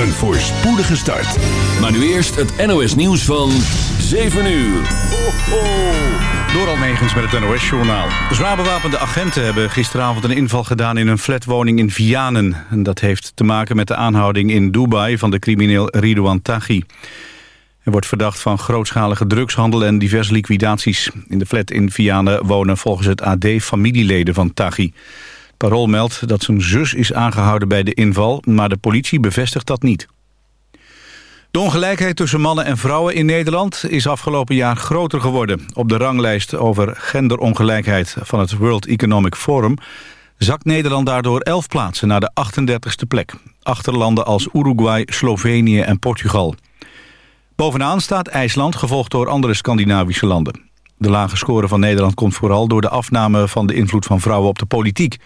Een voorspoedige start. Maar nu eerst het NOS nieuws van 7 uur. Ho, ho. Door Almegens met het NOS-journaal. Zwaar bewapende agenten hebben gisteravond een inval gedaan in een flatwoning in Vianen. En dat heeft te maken met de aanhouding in Dubai van de crimineel Ridouan Taghi. Hij wordt verdacht van grootschalige drugshandel en diverse liquidaties. In de flat in Vianen wonen volgens het AD familieleden van Taghi. Parool meldt dat zijn zus is aangehouden bij de inval, maar de politie bevestigt dat niet. De ongelijkheid tussen mannen en vrouwen in Nederland is afgelopen jaar groter geworden. Op de ranglijst over genderongelijkheid van het World Economic Forum zakt Nederland daardoor 11 plaatsen naar de 38e plek. Achter landen als Uruguay, Slovenië en Portugal. Bovenaan staat IJsland, gevolgd door andere Scandinavische landen. De lage score van Nederland komt vooral door de afname van de invloed van vrouwen op de politiek.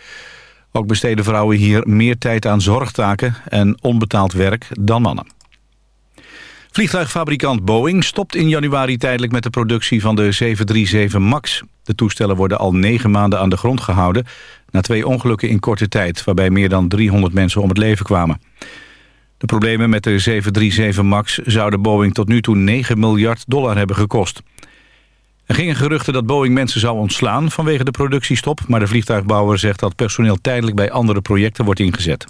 Ook besteden vrouwen hier meer tijd aan zorgtaken en onbetaald werk dan mannen. Vliegtuigfabrikant Boeing stopt in januari tijdelijk met de productie van de 737 MAX. De toestellen worden al negen maanden aan de grond gehouden... na twee ongelukken in korte tijd, waarbij meer dan 300 mensen om het leven kwamen. De problemen met de 737 MAX zouden Boeing tot nu toe 9 miljard dollar hebben gekost. Er gingen geruchten dat Boeing mensen zou ontslaan vanwege de productiestop... maar de vliegtuigbouwer zegt dat personeel tijdelijk bij andere projecten wordt ingezet.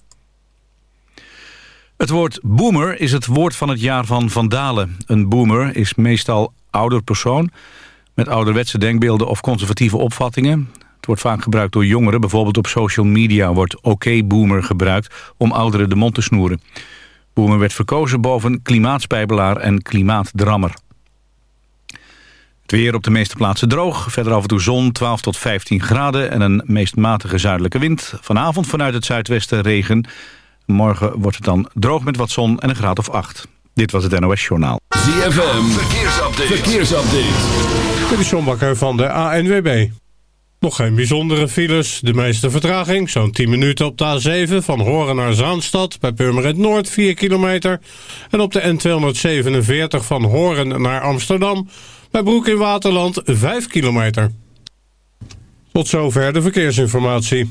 Het woord boomer is het woord van het jaar van vandalen. Een boomer is meestal ouder persoon met ouderwetse denkbeelden of conservatieve opvattingen. Het wordt vaak gebruikt door jongeren. Bijvoorbeeld op social media wordt oké-boomer gebruikt om ouderen de mond te snoeren. Boomer werd verkozen boven klimaatspijbelaar en klimaatdrammer. Het weer op de meeste plaatsen droog. Verder af en toe zon, 12 tot 15 graden en een meest matige zuidelijke wind. Vanavond vanuit het zuidwesten regen. Morgen wordt het dan droog met wat zon en een graad of 8. Dit was het NOS Journaal. ZFM, verkeersupdate. verkeersupdate. Dit is John Bakker van de ANWB. Nog geen bijzondere files. De meeste vertraging, zo'n 10 minuten op de A7 van Horen naar Zaanstad... bij Purmerend Noord 4 kilometer. En op de N247 van Horen naar Amsterdam... bij Broek in Waterland 5 kilometer. Tot zover de verkeersinformatie.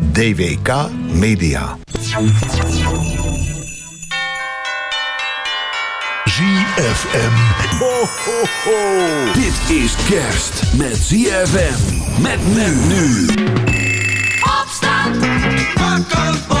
DWK Media. ZFM. Ho, ho, ho. Dit is kerst met ZFM. Met men nu. Opstaan. Wakker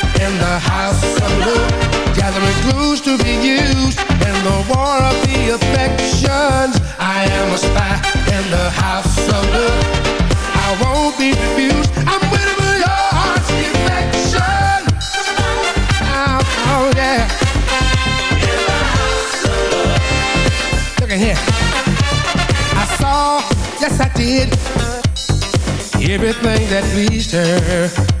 in the house of love, gathering clues to be used in the war of the affections. I am a spy in the house of love. I won't be refused. I'm waiting for your heart's affection. Oh, oh yeah. Look at here. I saw, yes I did, everything that pleased her.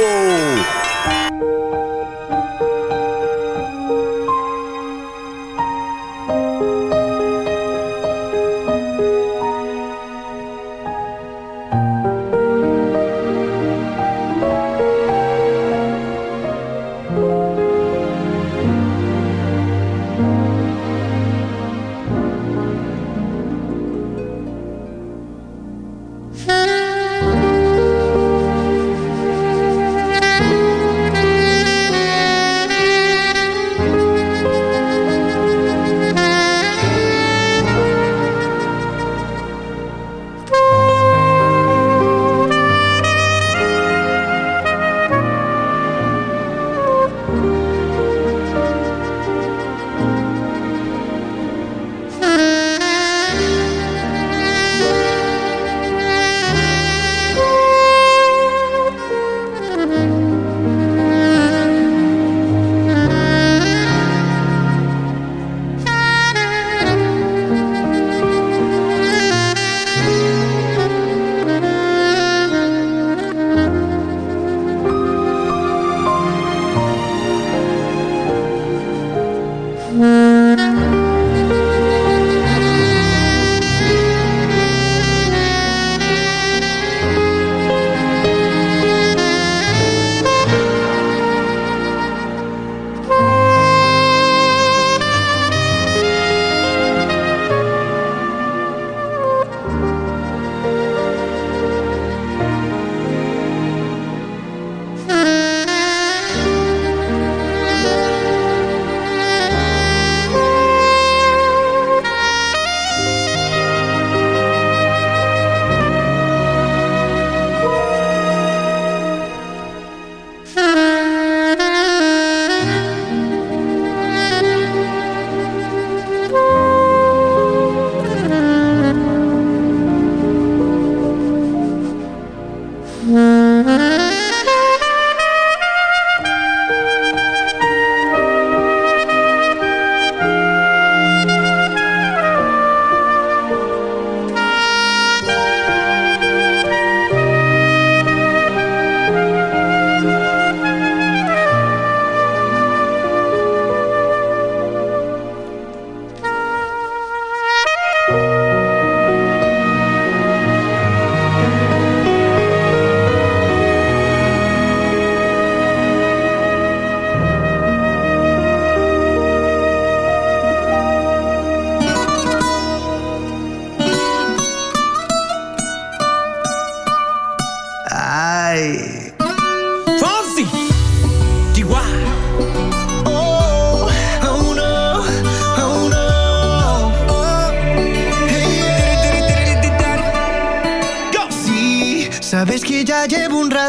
Ho,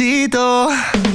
necesito.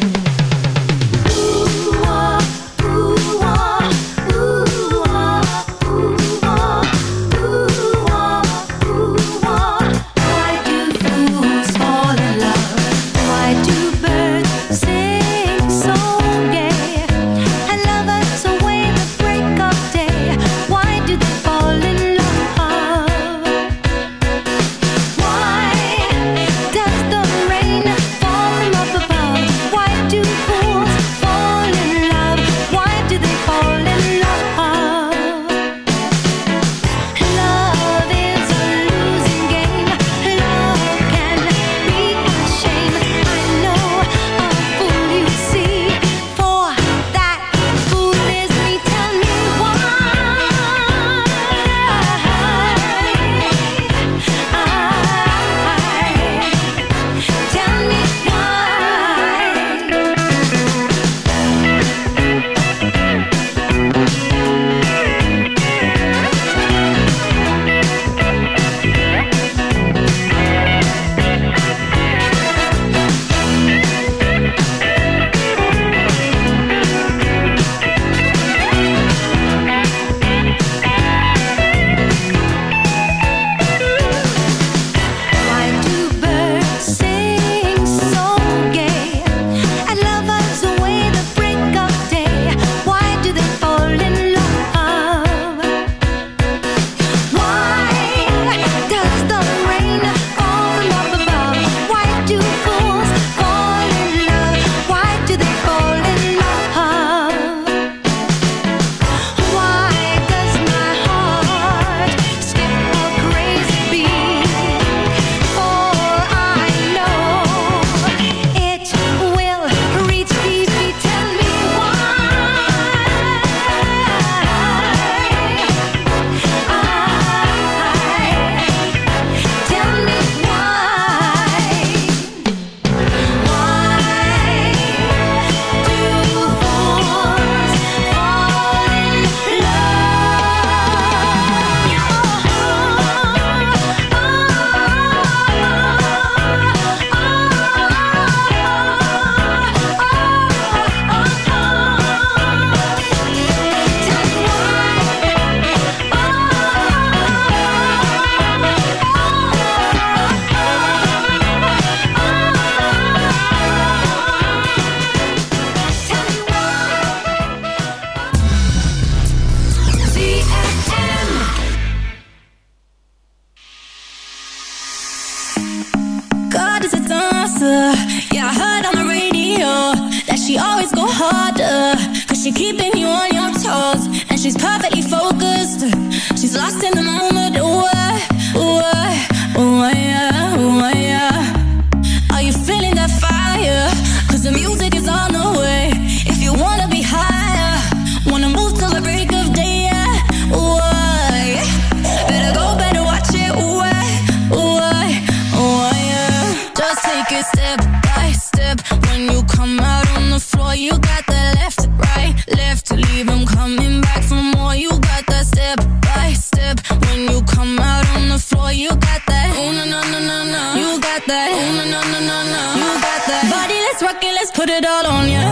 put it all on you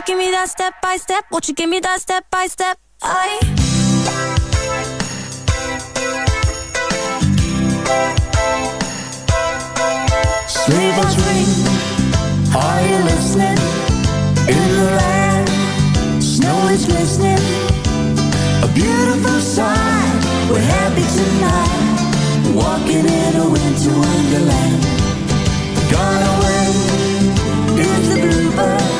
you give me that step by step? Won't you give me that step by step? I Sleigh bells ring, are you listening? In the land, snow is glistening A beautiful sight, we're happy tonight Walking in a winter wonderland Gone away is the bluebird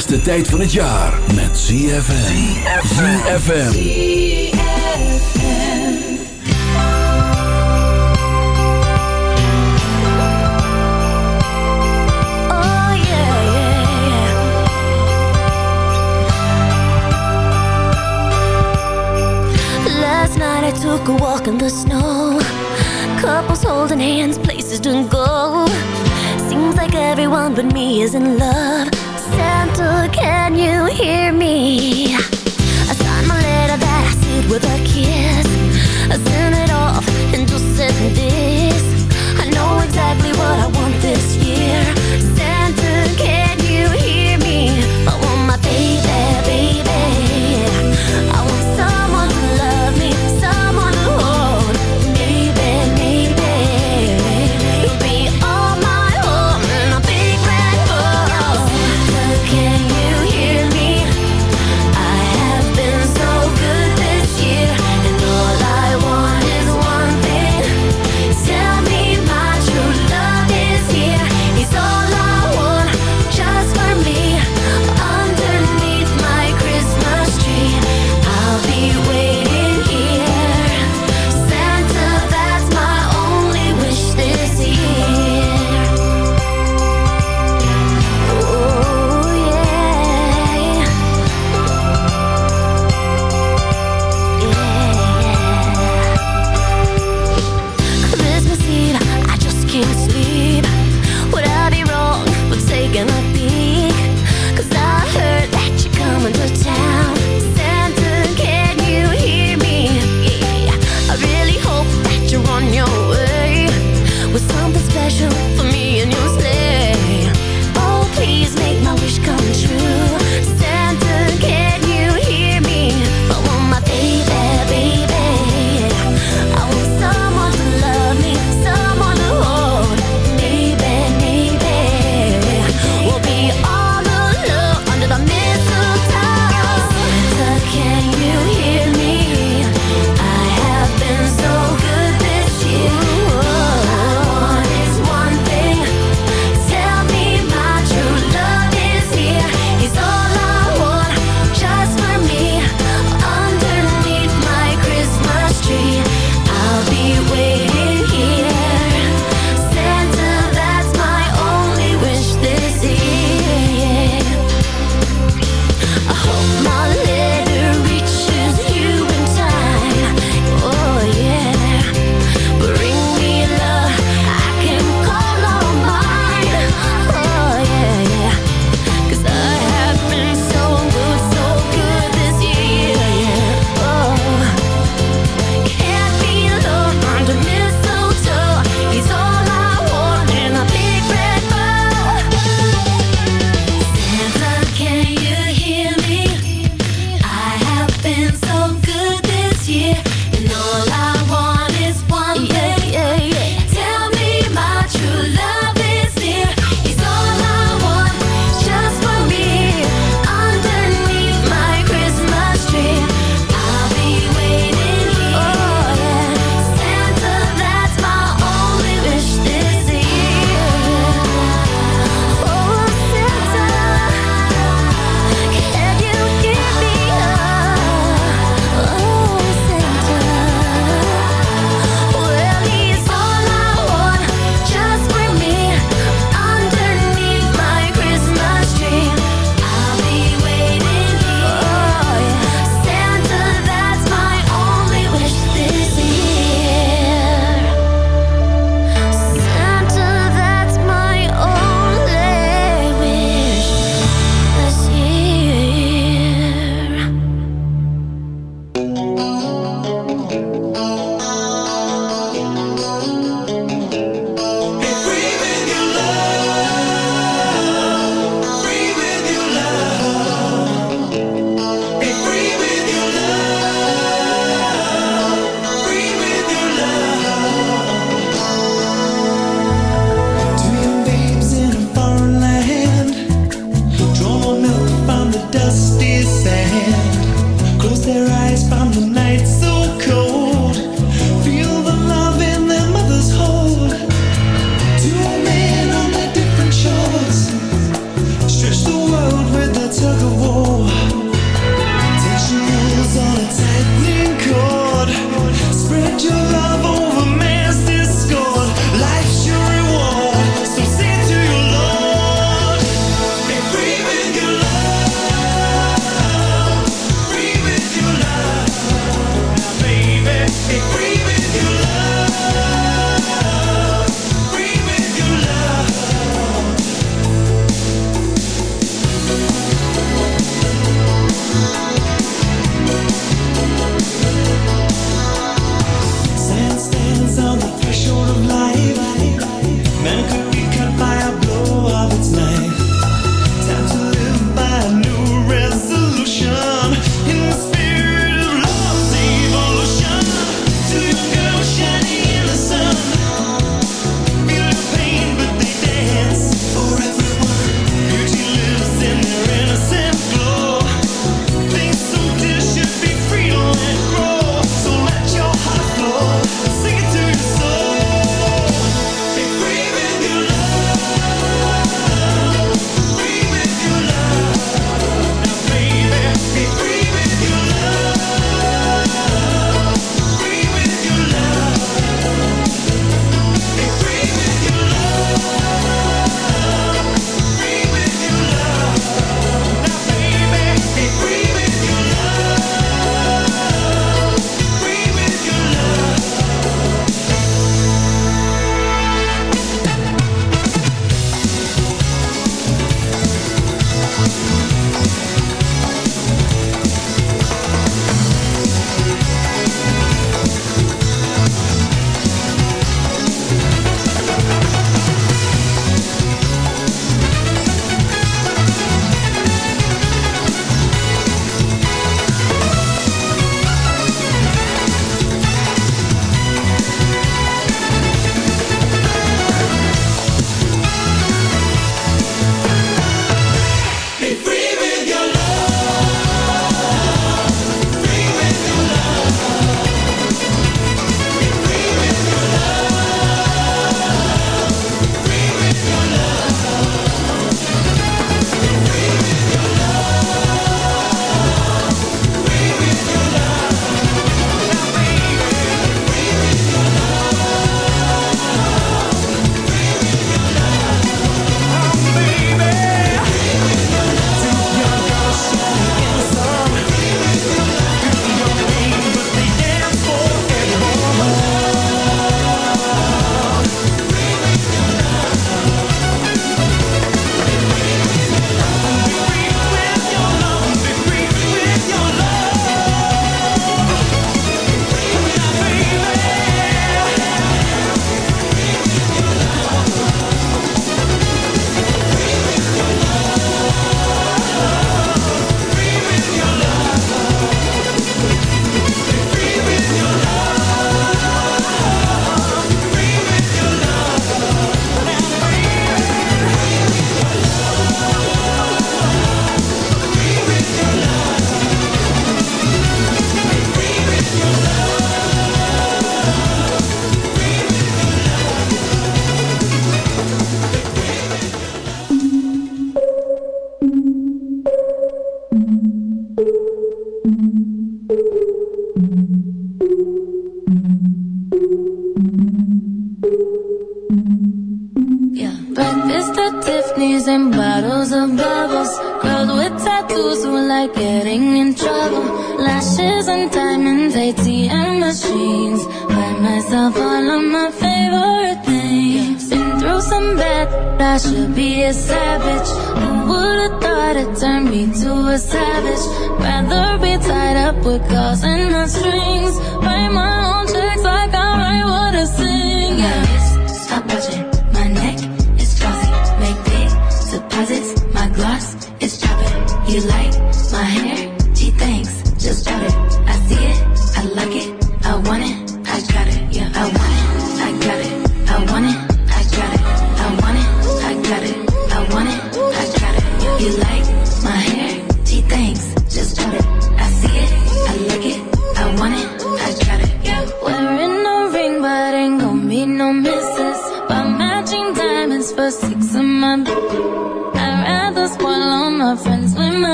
tijd van het jaar met ZFM. ZFM. Oh. Last night I took a walk in the snow. Couples holding hands, places to go. Seems like everyone but me is in love. Can you hear me? I signed my letter that I sealed with a kiss. I sent it off and just said this.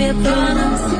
your problems.